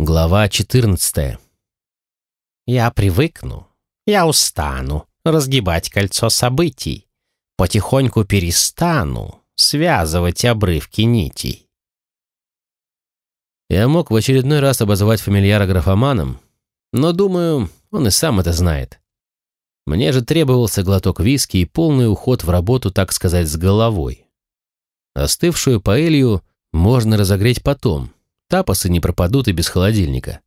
Глава 14. Я привыкну, я устану разгибать кольцо событий, потихоньку перестану связывать обрывки нитей. Я мог в очередной раз обозвать фамильяра графоманом, но, думаю, он и сам это знает. Мне же требовался глоток виски и полный уход в работу, так сказать, с головой. Остывшую паэлью можно разогреть потом, Тапосы не пропадут и без холодильника.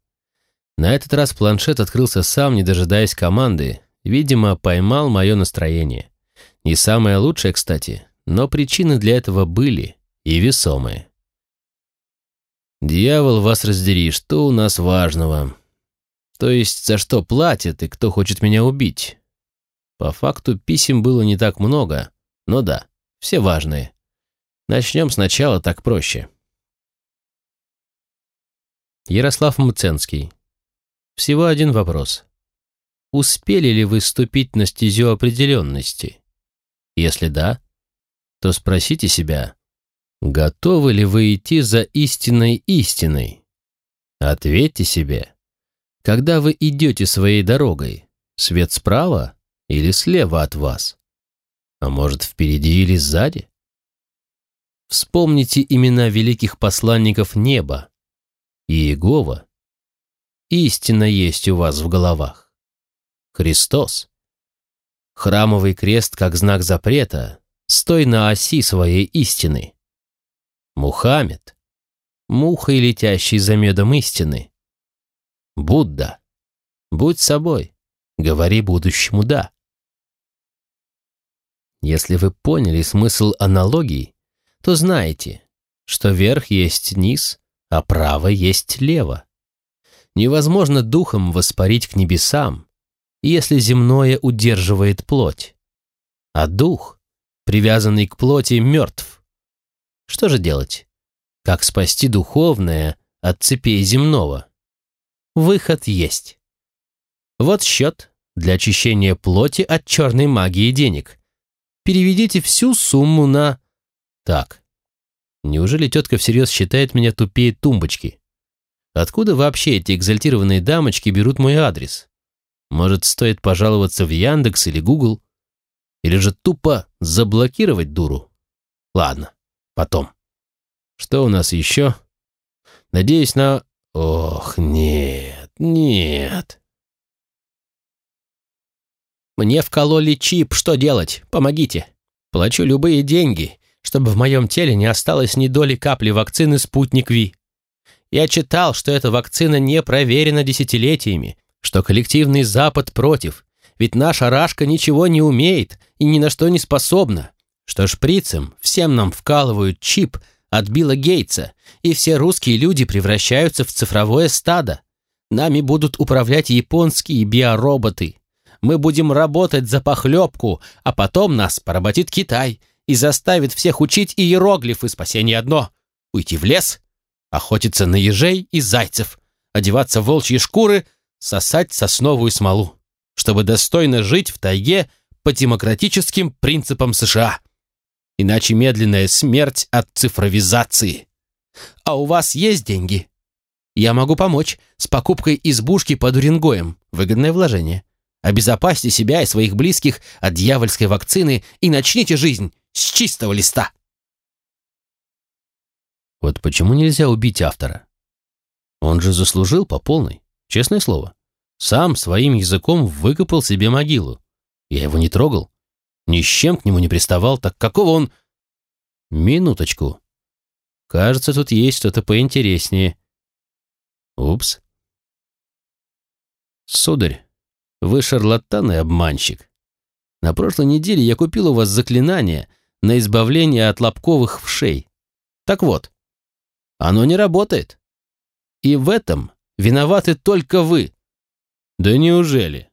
На этот раз планшет открылся сам, не дожидаясь команды. Видимо, поймал мое настроение. Не самое лучшее, кстати, но причины для этого были и весомые. «Дьявол, вас раздери, что у нас важного? То есть, за что платят и кто хочет меня убить?» По факту писем было не так много, но да, все важные. Начнем сначала, так проще. Ярослав Мценский. Всего один вопрос. Успели ли вы ступить на стезю определенности? Если да, то спросите себя, готовы ли вы идти за истинной истиной? Ответьте себе, когда вы идете своей дорогой, свет справа или слева от вас? А может, впереди или сзади? Вспомните имена великих посланников неба, Иегова, истина есть у вас в головах. Христос. Храмовый крест как знак запрета, стой на оси своей истины. Мухаммед. Мухой, летящий за медом истины. Будда. Будь собой. Говори будущему «да». Если вы поняли смысл аналогий, то знаете, что верх есть низ, а право есть лево. Невозможно духом воспарить к небесам, если земное удерживает плоть. А дух, привязанный к плоти, мертв. Что же делать? Как спасти духовное от цепей земного? Выход есть. Вот счет для очищения плоти от черной магии денег. Переведите всю сумму на... Так, Неужели тетка всерьез считает меня тупее тумбочки? Откуда вообще эти экзальтированные дамочки берут мой адрес? Может, стоит пожаловаться в Яндекс или Гугл? Или же тупо заблокировать дуру? Ладно, потом. Что у нас еще? Надеюсь на... Ох, нет, нет. Мне вкололи чип, что делать? Помогите. Плачу любые деньги чтобы в моем теле не осталось ни доли капли вакцины «Спутник Ви». Я читал, что эта вакцина не проверена десятилетиями, что коллективный Запад против, ведь наша Рашка ничего не умеет и ни на что не способна, что шприцем всем нам вкалывают чип от Билла Гейтса, и все русские люди превращаются в цифровое стадо. Нами будут управлять японские биороботы. Мы будем работать за похлебку, а потом нас поработит Китай – и заставит всех учить иероглифы спасение одно — уйти в лес, охотиться на ежей и зайцев, одеваться в волчьи шкуры, сосать сосновую смолу, чтобы достойно жить в тайге по демократическим принципам США. Иначе медленная смерть от цифровизации. А у вас есть деньги? Я могу помочь с покупкой избушки под Уренгоем. Выгодное вложение. Обезопасьте себя и своих близких от дьявольской вакцины и начните жизнь с чистого листа. Вот почему нельзя убить автора? Он же заслужил по полной, честное слово. Сам своим языком выкопал себе могилу. Я его не трогал, ни с чем к нему не приставал, так какого он... Минуточку. Кажется, тут есть что-то поинтереснее. Упс. Сударь, вы шарлатан и обманщик. На прошлой неделе я купил у вас заклинание, на избавление от лобковых вшей. Так вот, оно не работает. И в этом виноваты только вы. Да неужели?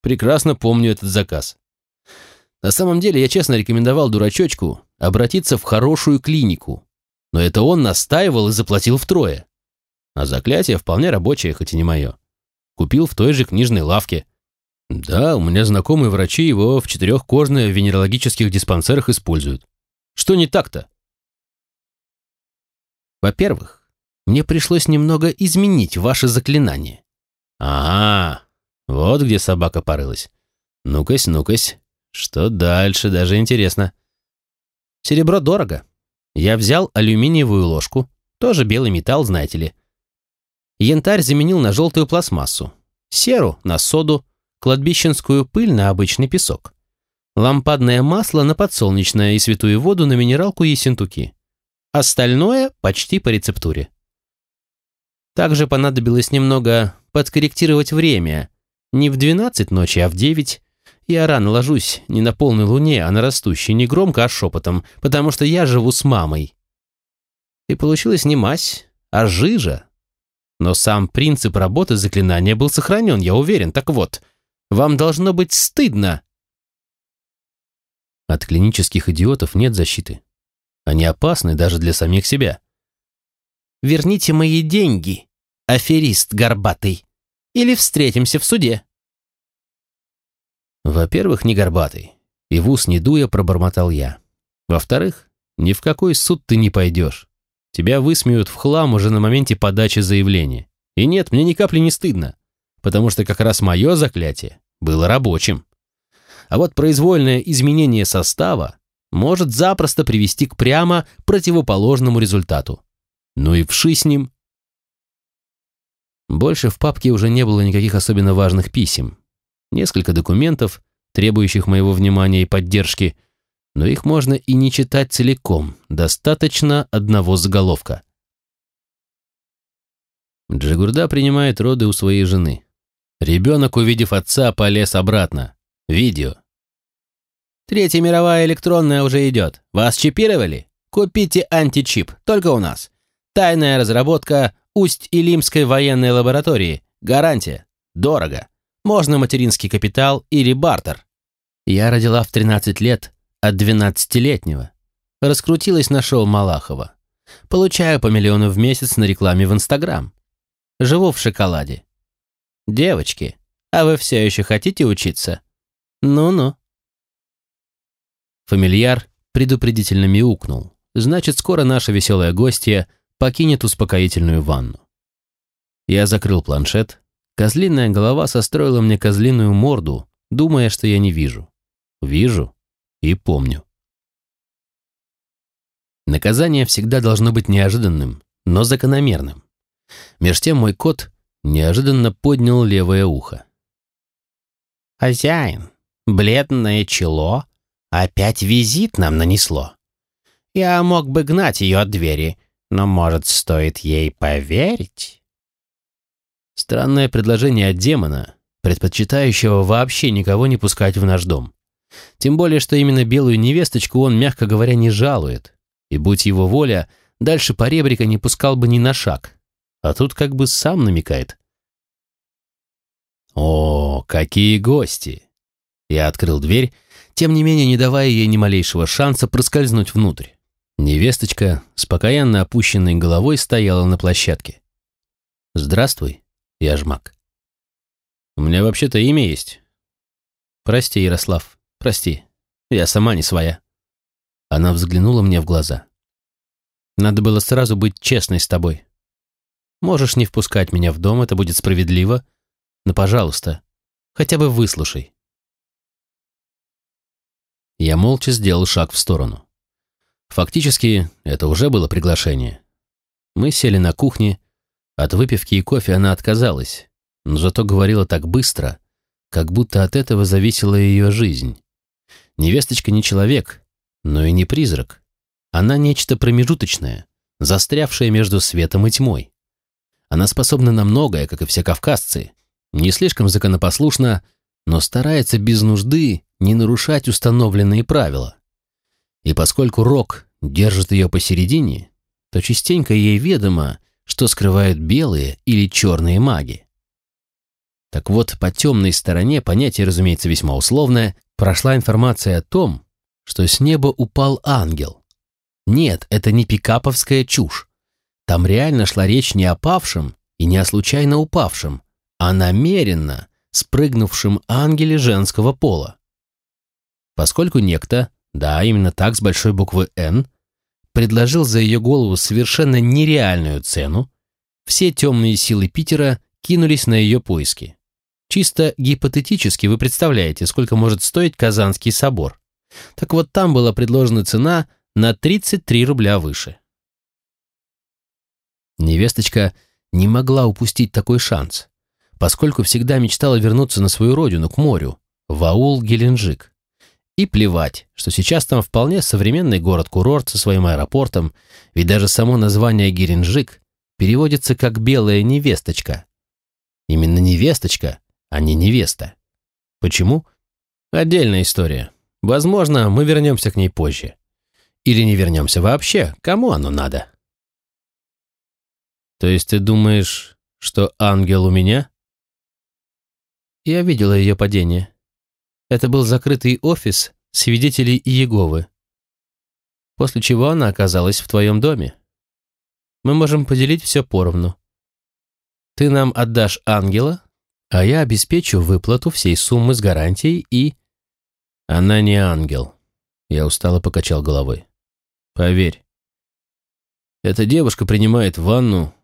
Прекрасно помню этот заказ. На самом деле я честно рекомендовал дурачочку обратиться в хорошую клинику, но это он настаивал и заплатил втрое. А заклятие вполне рабочее, хоть и не мое. Купил в той же книжной лавке. Да, у меня знакомые врачи его в четырех кожно-венерологических диспансерах используют. Что не так-то? Во-первых, мне пришлось немного изменить ваше заклинание. Ага, вот где собака порылась. Ну-кась, ну-кась, что дальше, даже интересно. Серебро дорого. Я взял алюминиевую ложку, тоже белый металл, знаете ли. Янтарь заменил на желтую пластмассу, серу на соду, кладбищенскую пыль на обычный песок. Лампадное масло на подсолнечное и святую воду на минералку Ессентуки. Остальное почти по рецептуре. Также понадобилось немного подкорректировать время. Не в 12 ночи, а в 9. Я рано ложусь, не на полной луне, а на растущей, не громко, а шепотом, потому что я живу с мамой. И получилось не мазь, а жижа. Но сам принцип работы заклинания был сохранен, я уверен. Так вот, вам должно быть стыдно. От клинических идиотов нет защиты. Они опасны даже для самих себя. «Верните мои деньги, аферист горбатый, или встретимся в суде». Во-первых, не горбатый. И в ус не дуя пробормотал я. Во-вторых, ни в какой суд ты не пойдешь. Тебя высмеют в хлам уже на моменте подачи заявления. И нет, мне ни капли не стыдно, потому что как раз мое заклятие было рабочим. А вот произвольное изменение состава может запросто привести к прямо противоположному результату. Ну и вши с ним. Больше в папке уже не было никаких особенно важных писем. Несколько документов, требующих моего внимания и поддержки, но их можно и не читать целиком, достаточно одного заголовка. Джигурда принимает роды у своей жены. Ребенок, увидев отца, полез обратно. Видео. Третья мировая электронная уже идет. Вас чипировали? Купите античип, только у нас. Тайная разработка Усть-Илимской военной лаборатории. Гарантия. Дорого. Можно материнский капитал или бартер. Я родила в 13 лет от 12-летнего. Раскрутилась на шоу Малахова. Получаю по миллиону в месяц на рекламе в Инстаграм. Живу в шоколаде. Девочки, а вы все еще хотите учиться? Ну-ну. Фамильяр предупредительно мяукнул. Значит, скоро наша веселая гостья покинет успокоительную ванну. Я закрыл планшет. Козлиная голова состроила мне козлиную морду, думая, что я не вижу. Вижу и помню. Наказание всегда должно быть неожиданным, но закономерным. Меж тем мой кот неожиданно поднял левое ухо. «Хозяин, бледное чело Опять визит нам нанесло. Я мог бы гнать ее от двери, но, может, стоит ей поверить? Странное предложение от демона, предпочитающего вообще никого не пускать в наш дом. Тем более, что именно белую невесточку он, мягко говоря, не жалует. И будь его воля, дальше поребрика не пускал бы ни на шаг. А тут как бы сам намекает. О, какие гости! Я открыл дверь тем не менее не давая ей ни малейшего шанса проскользнуть внутрь. Невесточка с покаянно опущенной головой стояла на площадке. «Здравствуй, Яжмак. У меня вообще-то имя есть». «Прости, Ярослав, прости. Я сама не своя». Она взглянула мне в глаза. «Надо было сразу быть честной с тобой. Можешь не впускать меня в дом, это будет справедливо, но, пожалуйста, хотя бы выслушай. Я молча сделал шаг в сторону. Фактически, это уже было приглашение. Мы сели на кухне. От выпивки и кофе она отказалась, но зато говорила так быстро, как будто от этого зависела ее жизнь. Невесточка не человек, но и не призрак. Она нечто промежуточное, застрявшее между светом и тьмой. Она способна на многое, как и все кавказцы, не слишком законопослушна, но старается без нужды не нарушать установленные правила. И поскольку Рок держит ее посередине, то частенько ей ведомо, что скрывают белые или черные маги. Так вот, по темной стороне, понятие, разумеется, весьма условное, прошла информация о том, что с неба упал ангел. Нет, это не пикаповская чушь. Там реально шла речь не о павшем и не о случайно упавшем, а намеренно спрыгнувшем ангеле женского пола. Поскольку некто, да, именно так, с большой буквы «Н», предложил за ее голову совершенно нереальную цену, все темные силы Питера кинулись на ее поиски. Чисто гипотетически вы представляете, сколько может стоить Казанский собор. Так вот там была предложена цена на 33 рубля выше. Невесточка не могла упустить такой шанс, поскольку всегда мечтала вернуться на свою родину, к морю, в аул Геленджик. И плевать, что сейчас там вполне современный город-курорт со своим аэропортом, ведь даже само название Геленджик переводится как «белая невесточка». Именно невесточка, а не невеста. Почему? Отдельная история. Возможно, мы вернемся к ней позже. Или не вернемся вообще, кому оно надо? То есть ты думаешь, что ангел у меня? Я видела ее падение. Это был закрытый офис свидетелей Иеговы. После чего она оказалась в твоем доме. Мы можем поделить все поровну. Ты нам отдашь ангела, а я обеспечу выплату всей суммы с гарантией и... Она не ангел. Я устало покачал головой. Поверь. Эта девушка принимает ванну,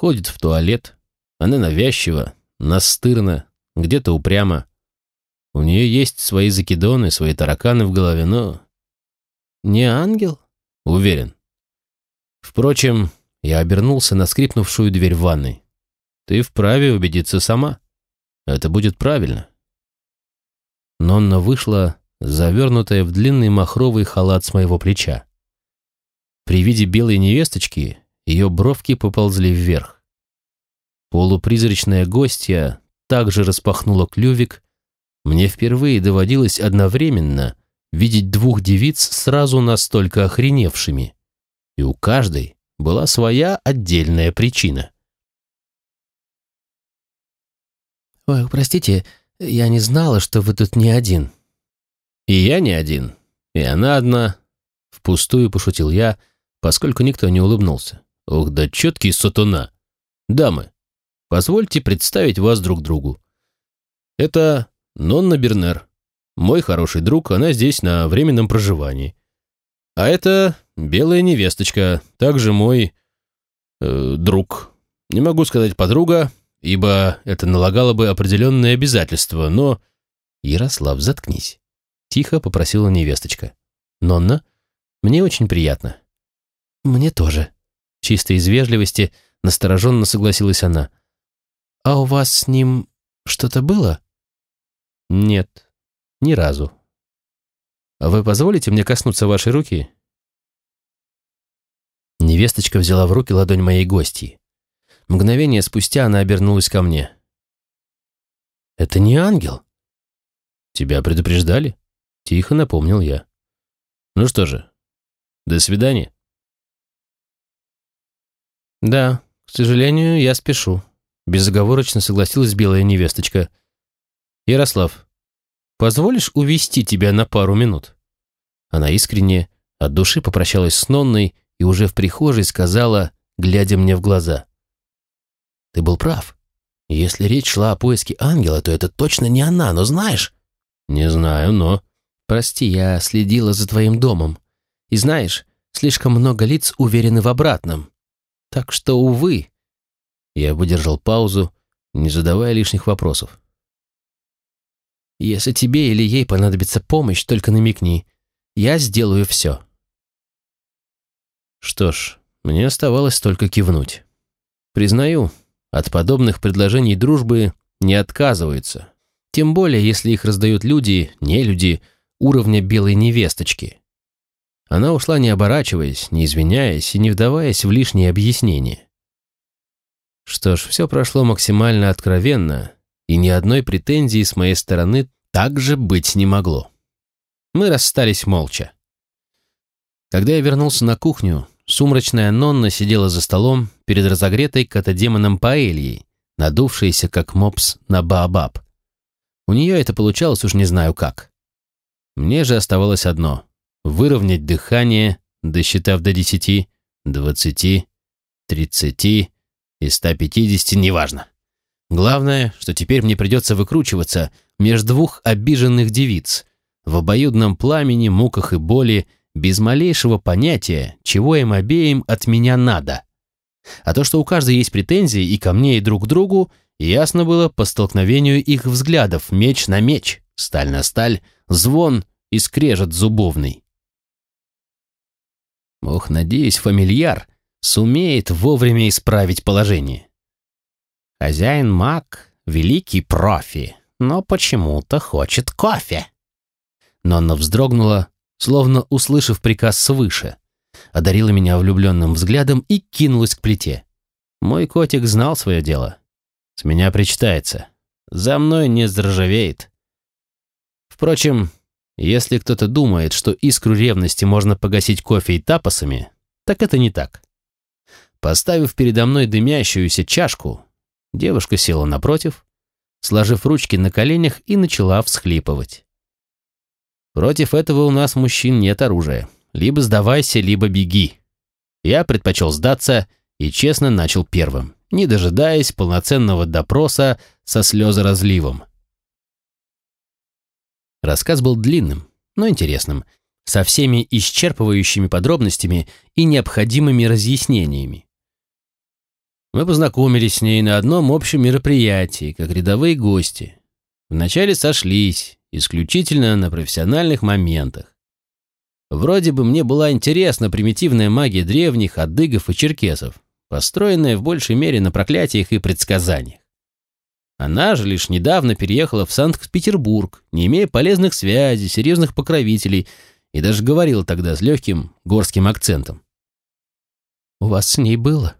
ходит в туалет. Она навязчива, настырна, где-то упряма. У нее есть свои закидоны, свои тараканы в голове, но... Не ангел? Уверен. Впрочем, я обернулся на скрипнувшую дверь в ванной. Ты вправе убедиться сама. Это будет правильно. Нонна вышла, завернутая в длинный махровый халат с моего плеча. При виде белой невесточки ее бровки поползли вверх. Полупризрачная гостья также распахнула клювик мне впервые доводилось одновременно видеть двух девиц сразу настолько охреневшими. И у каждой была своя отдельная причина. «Ой, простите, я не знала, что вы тут не один». «И я не один, и она одна», — впустую пошутил я, поскольку никто не улыбнулся. «Ух, да четкий сатуна! Дамы, позвольте представить вас друг другу. Это Нонна Бернер. Мой хороший друг, она здесь на временном проживании. А это белая невесточка, также мой... Э, друг. Не могу сказать подруга, ибо это налагало бы определенные обязательства, но... Ярослав, заткнись. Тихо попросила невесточка. Нонна, мне очень приятно. Мне тоже. Чисто из вежливости настороженно согласилась она. А у вас с ним что-то было? «Нет, ни разу. А вы позволите мне коснуться вашей руки?» Невесточка взяла в руки ладонь моей гости. Мгновение спустя она обернулась ко мне. «Это не ангел?» «Тебя предупреждали?» Тихо напомнил я. «Ну что же, до свидания». «Да, к сожалению, я спешу», — безоговорочно согласилась белая невесточка. «Ярослав, позволишь увести тебя на пару минут?» Она искренне, от души попрощалась с Нонной и уже в прихожей сказала, глядя мне в глаза. «Ты был прав. Если речь шла о поиске ангела, то это точно не она, но знаешь...» «Не знаю, но...» «Прости, я следила за твоим домом. И знаешь, слишком много лиц уверены в обратном. Так что, увы...» Я выдержал паузу, не задавая лишних вопросов. Если тебе или ей понадобится помощь, только намекни. Я сделаю все». Что ж, мне оставалось только кивнуть. Признаю, от подобных предложений дружбы не отказываются. Тем более, если их раздают люди, не люди, уровня белой невесточки. Она ушла не оборачиваясь, не извиняясь и не вдаваясь в лишние объяснения. Что ж, все прошло максимально откровенно, и ни одной претензии с моей стороны также быть не могло. Мы расстались молча. Когда я вернулся на кухню, сумрачная Нонна сидела за столом перед разогретой катадемоном паэльей, надувшейся как мопс на баобаб. У нее это получалось уж не знаю как. Мне же оставалось одно — выровнять дыхание, досчитав до десяти, двадцати, тридцати и ста пятидесяти, неважно. Главное, что теперь мне придется выкручиваться между двух обиженных девиц, в обоюдном пламени, муках и боли, без малейшего понятия, чего им обеим от меня надо. А то, что у каждой есть претензии и ко мне, и друг к другу, ясно было по столкновению их взглядов меч на меч, сталь на сталь, звон и скрежет зубовный. Ох, надеюсь, фамильяр сумеет вовремя исправить положение. Хозяин маг — великий профи, но почему-то хочет кофе. Нонна вздрогнула, словно услышав приказ свыше, одарила меня влюбленным взглядом и кинулась к плите. Мой котик знал свое дело. С меня причитается. За мной не заржавеет. Впрочем, если кто-то думает, что искру ревности можно погасить кофе и тапосами, так это не так. Поставив передо мной дымящуюся чашку, девушка села напротив, сложив ручки на коленях и начала всхлипывать. Против этого у нас, мужчин, нет оружия. Либо сдавайся, либо беги. Я предпочел сдаться и честно начал первым, не дожидаясь полноценного допроса со слезоразливом. Рассказ был длинным, но интересным, со всеми исчерпывающими подробностями и необходимыми разъяснениями. Мы познакомились с ней на одном общем мероприятии, как рядовые гости. Вначале сошлись, исключительно на профессиональных моментах. Вроде бы мне была интересна примитивная магия древних адыгов и черкесов, построенная в большей мере на проклятиях и предсказаниях. Она же лишь недавно переехала в Санкт-Петербург, не имея полезных связей, серьезных покровителей, и даже говорила тогда с легким горским акцентом. «У вас с ней было?»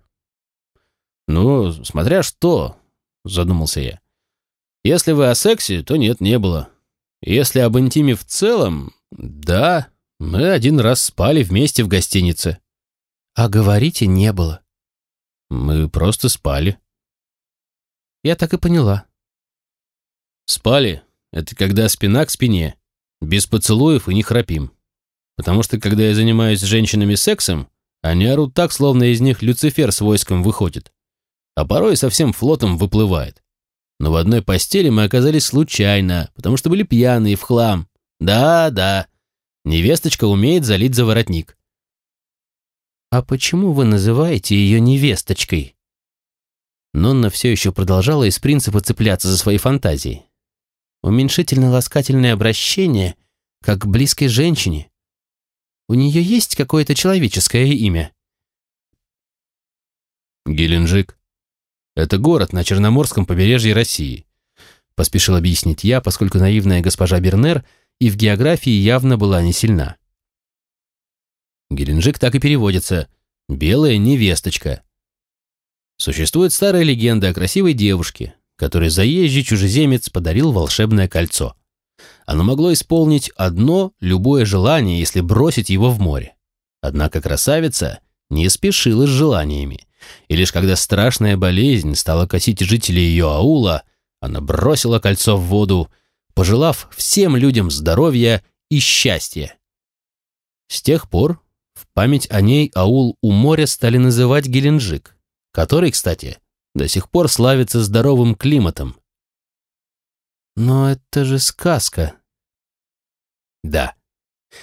«Ну, смотря что», — задумался я. «Если вы о сексе, то нет, не было. Если об интиме в целом, да, мы один раз спали вместе в гостинице». «А говорите, не было». «Мы просто спали». Я так и поняла. Спали — это когда спина к спине, без поцелуев и не храпим. Потому что, когда я занимаюсь с женщинами сексом, они орут так, словно из них Люцифер с войском выходит. А порой совсем флотом выплывает. Но в одной постели мы оказались случайно, потому что были пьяные в хлам. Да-да, невесточка умеет залить за воротник. «А почему вы называете ее невесточкой?» Нонна все еще продолжала из принципа цепляться за свои фантазии. Уменьшительно-ласкательное обращение, как к близкой женщине. У нее есть какое-то человеческое имя? Геленджик. Это город на Черноморском побережье России. Поспешил объяснить я, поскольку наивная госпожа Бернер и в географии явно была не сильна. Геленджик так и переводится «белая невесточка». Существует старая легенда о красивой девушке, которой заезжий чужеземец подарил волшебное кольцо. Оно могло исполнить одно любое желание, если бросить его в море. Однако красавица не спешила с желаниями, и лишь когда страшная болезнь стала косить жителей ее аула, она бросила кольцо в воду, пожелав всем людям здоровья и счастья. С тех пор в память о ней аул у моря стали называть Геленджик, который, кстати, до сих пор славится здоровым климатом. Но это же сказка. Да,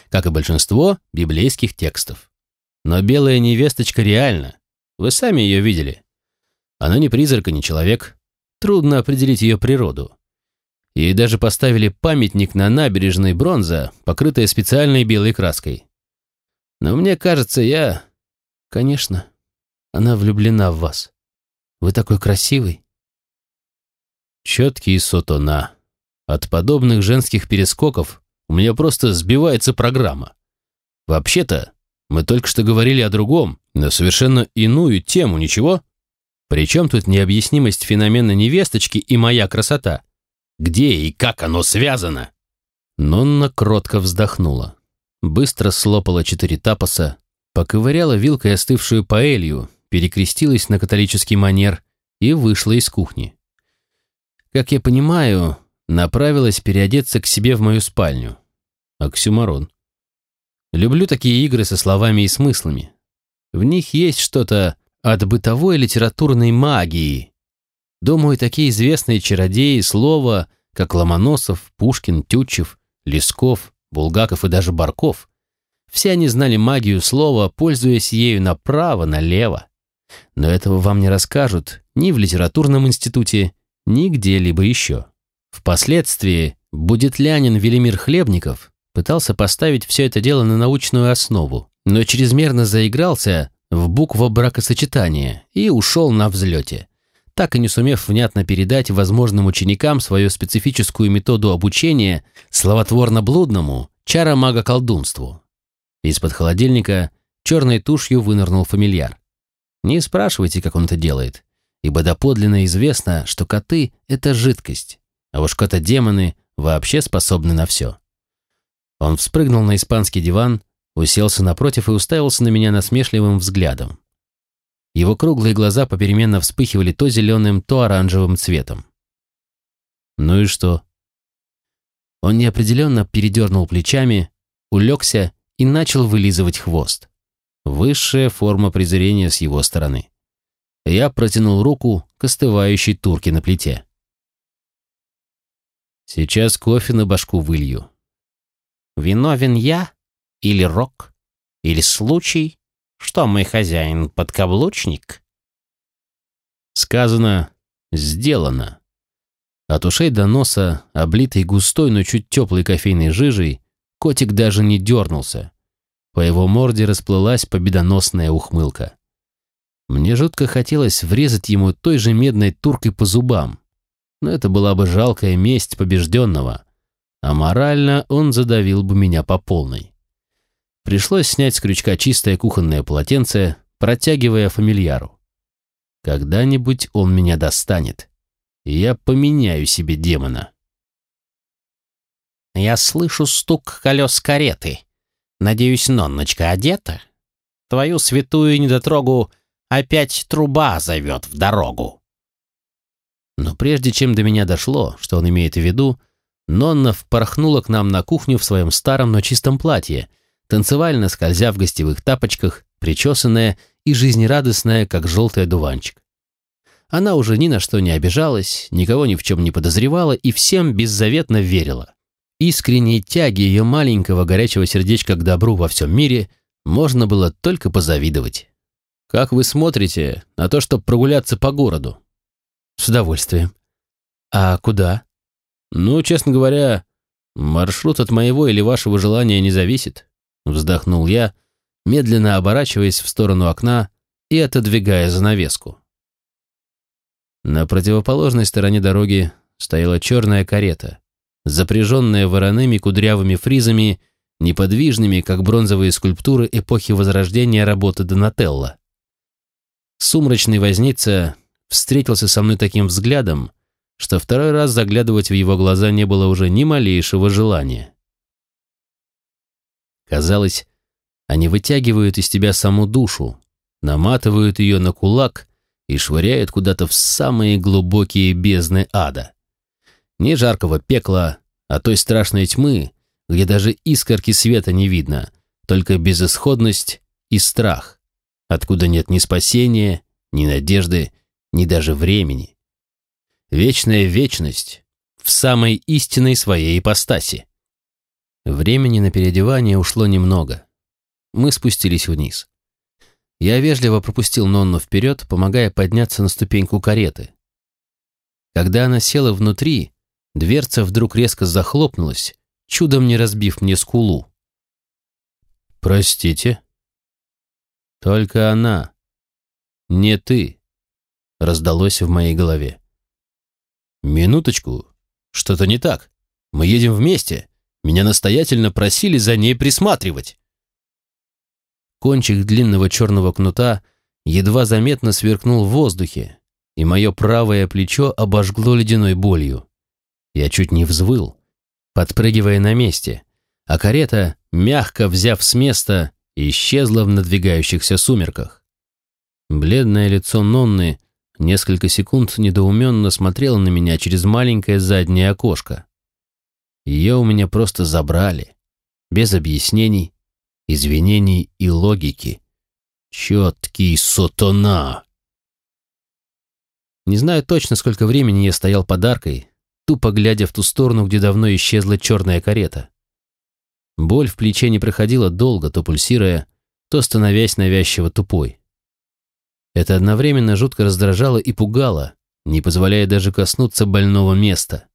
как и большинство библейских текстов. Но белая невесточка реальна. Вы сами ее видели. Она не призрак и не человек. Трудно определить ее природу. Ей даже поставили памятник на набережной бронза, покрытая специальной белой краской. Но мне кажется, я... Конечно, она влюблена в вас. Вы такой красивый. Четкий сотона. От подобных женских перескоков у меня просто сбивается программа. Вообще-то, мы только что говорили о другом, но совершенно иную тему, ничего? Причем тут необъяснимость феномена невесточки и моя красота? Где и как оно связано? Нонна кротко вздохнула. Быстро слопала четыре тапоса, поковыряла вилкой остывшую паэлью, перекрестилась на католический манер и вышла из кухни. Как я понимаю, направилась переодеться к себе в мою спальню. Оксюмарон. Люблю такие игры со словами и смыслами. В них есть что-то от бытовой литературной магии. Думаю, такие известные чародеи слова, как Ломоносов, Пушкин, Тютчев, Лесков, Булгаков и даже Барков, все они знали магию слова, пользуясь ею направо, налево. Но этого вам не расскажут ни в литературном институте, ни где-либо еще. Впоследствии будетлянин Велимир Хлебников пытался поставить все это дело на научную основу, но чрезмерно заигрался в букву бракосочетания и ушел на взлете, так и не сумев внятно передать возможным ученикам свою специфическую методу обучения словотворно-блудному чаромага-колдунству. Из-под холодильника черной тушью вынырнул фамильяр. Не спрашивайте, как он это делает, ибо доподлинно известно, что коты — это жидкость, а уж коты-демоны вообще способны на все. Он вспрыгнул на испанский диван, уселся напротив и уставился на меня насмешливым взглядом. Его круглые глаза попеременно вспыхивали то зеленым, то оранжевым цветом. «Ну и что?» Он неопределенно передернул плечами, улегся и начал вылизывать хвост. Высшая форма презрения с его стороны. Я протянул руку к остывающей турке на плите. Сейчас кофе на башку вылью. Виновен я? Или рок? Или случай? Что мой хозяин, подкаблучник? Сказано, сделано. От ушей до носа, облитый густой, но чуть теплой кофейной жижей, котик даже не дернулся. По его морде расплылась победоносная ухмылка. Мне жутко хотелось врезать ему той же медной туркой по зубам, но это была бы жалкая месть побежденного, а морально он задавил бы меня по полной. Пришлось снять с крючка чистое кухонное полотенце, протягивая фамильяру. Когда-нибудь он меня достанет, и я поменяю себе демона. «Я слышу стук колес кареты», Надеюсь, Нонночка одета? Твою святую недотрогу опять труба зовет в дорогу. Но прежде чем до меня дошло, что он имеет в виду, Нонна впорхнула к нам на кухню в своем старом, но чистом платье, танцевально скользя в гостевых тапочках, причесанная и жизнерадостная, как желтый одуванчик. Она уже ни на что не обижалась, никого ни в чем не подозревала и всем беззаветно верила. Искренней тяги ее маленького горячего сердечка к добру во всем мире можно было только позавидовать. «Как вы смотрите на то, чтобы прогуляться по городу?» «С удовольствием». «А куда?» «Ну, честно говоря, маршрут от моего или вашего желания не зависит», вздохнул я, медленно оборачиваясь в сторону окна и отодвигая занавеску. На противоположной стороне дороги стояла черная карета, запряженная вороными кудрявыми фризами, неподвижными, как бронзовые скульптуры эпохи Возрождения работы Донателло. Сумрачный возница встретился со мной таким взглядом, что второй раз заглядывать в его глаза не было уже ни малейшего желания. Казалось, они вытягивают из тебя саму душу, наматывают ее на кулак и швыряют куда-то в самые глубокие бездны ада. Ни жаркого пекла, а той страшной тьмы, где даже искорки света не видно, только безысходность и страх, откуда нет ни спасения, ни надежды, ни даже времени. Вечная вечность в самой истинной своей ипостаси. Времени на переодевание ушло немного. Мы спустились вниз. Я вежливо пропустил Нонну вперед, помогая подняться на ступеньку кареты. Когда она села внутри, Дверца вдруг резко захлопнулась, чудом не разбив мне скулу. «Простите?» «Только она, не ты», — раздалось в моей голове. «Минуточку, что-то не так. Мы едем вместе. Меня настоятельно просили за ней присматривать». Кончик длинного черного кнута едва заметно сверкнул в воздухе, и мое правое плечо обожгло ледяной болью. Я чуть не взвыл, подпрыгивая на месте, а карета, мягко взяв с места, исчезла в надвигающихся сумерках. Бледное лицо Нонны несколько секунд недоуменно смотрело на меня через маленькое заднее окошко. Ее у меня просто забрали, без объяснений, извинений и логики. Четкий сотона! Не знаю точно, сколько времени я стоял подаркой, тупо глядя в ту сторону, где давно исчезла черная карета. Боль в плече не проходила долго, то пульсируя, то становясь навязчиво тупой. Это одновременно жутко раздражало и пугало, не позволяя даже коснуться больного места.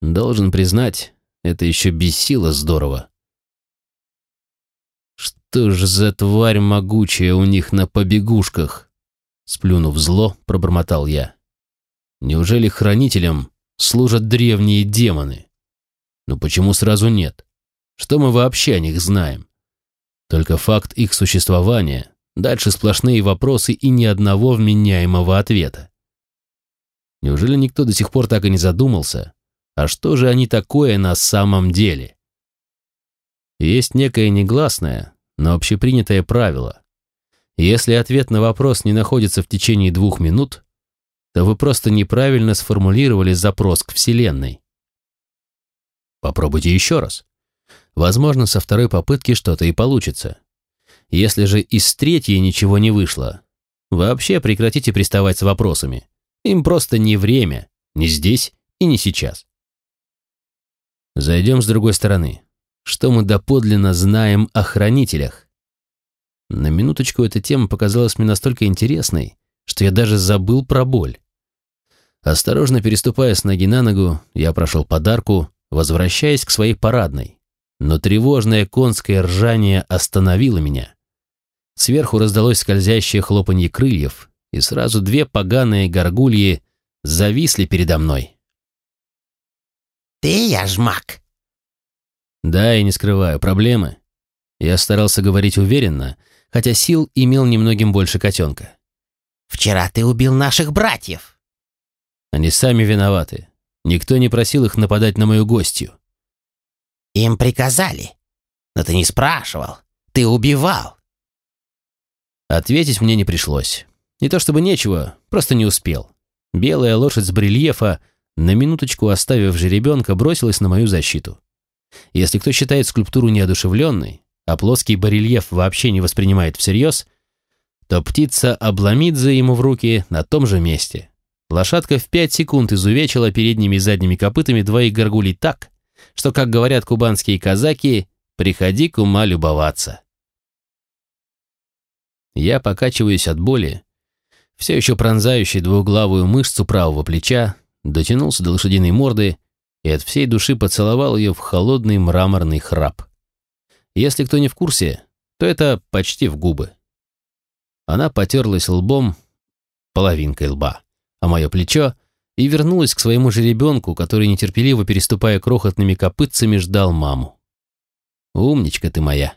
Должен признать, это еще бесило здорово. Что ж за тварь могучая у них на побегушках? Сплюнув зло, пробормотал я. Неужели хранителям служат древние демоны? Но почему сразу нет? Что мы вообще о них знаем? Только факт их существования, дальше сплошные вопросы и ни одного вменяемого ответа. Неужели никто до сих пор так и не задумался, а что же они такое на самом деле? Есть некое негласное, но общепринятое правило. Если ответ на вопрос не находится в течение двух минут, то вы просто неправильно сформулировали запрос к Вселенной. Попробуйте еще раз. Возможно, со второй попытки что-то и получится. Если же из третьей ничего не вышло, вообще прекратите приставать с вопросами. Им просто не время, не здесь и не сейчас. Зайдем с другой стороны. Что мы доподлинно знаем о хранителях? На минуточку эта тема показалась мне настолько интересной, что я даже забыл про боль. Осторожно переступая с ноги на ногу, я прошел подарку, возвращаясь к своей парадной. Но тревожное конское ржание остановило меня. Сверху раздалось скользящее хлопанье крыльев, и сразу две поганые горгульи зависли передо мной. «Ты яжмак!» Да, и не скрываю, проблемы. Я старался говорить уверенно, хотя сил имел немногим больше котенка. «Вчера ты убил наших братьев!» Они сами виноваты. Никто не просил их нападать на мою гостью. «Им приказали. Но ты не спрашивал. Ты убивал!» Ответить мне не пришлось. Не то чтобы нечего, просто не успел. Белая лошадь с барельефа, на минуточку оставив жеребенка, бросилась на мою защиту. Если кто считает скульптуру неодушевленной, а плоский барельеф вообще не воспринимает всерьез, то птица Абламидзе ему в руки на том же месте. Лошадка в пять секунд изувечила передними и задними копытами двоих горгулей так, что, как говорят кубанские казаки, приходи к ума любоваться. Я покачиваюсь от боли, все еще пронзающий двуглавую мышцу правого плеча, дотянулся до лошадиной морды и от всей души поцеловал ее в холодный мраморный храп. Если кто не в курсе, то это почти в губы. Она потерлась лбом, половинкой лба, а мое плечо и вернулась к своему жеребенку, который, нетерпеливо переступая крохотными копытцами, ждал маму. «Умничка ты моя!»